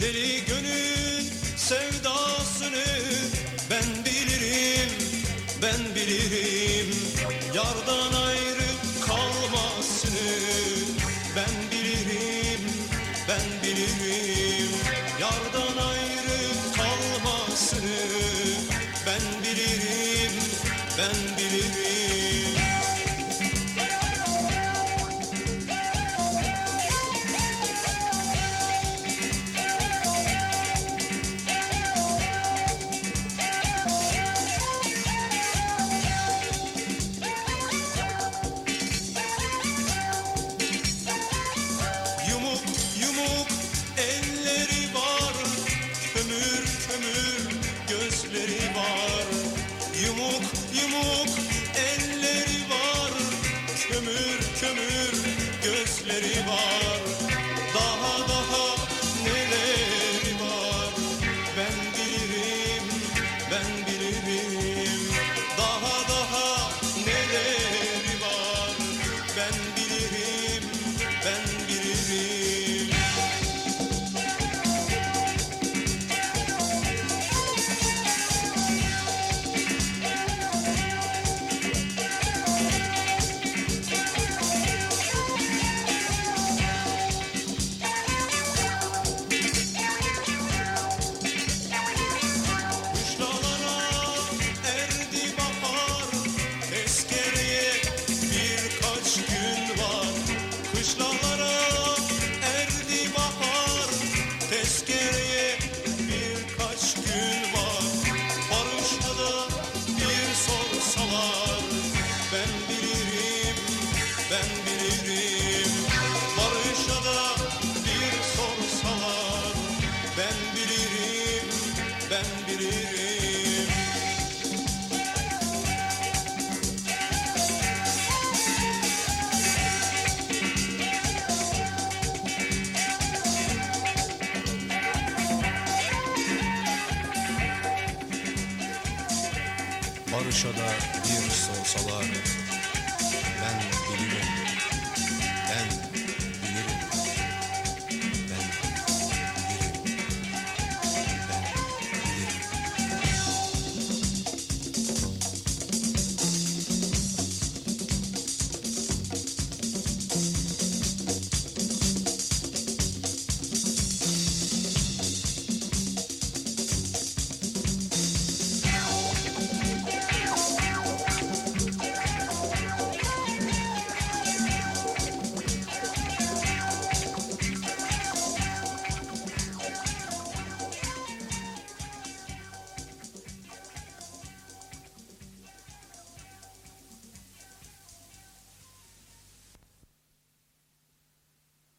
Deli gönül sevdasını ben bilirim, ben bilirim. Yardan ayrı kalmasını ben bilirim, ben bilirim. Yardan ayrı kalmasını ben bilirim, ben bilirim. kömür gözleri var. Barış'a da bir sorsalar.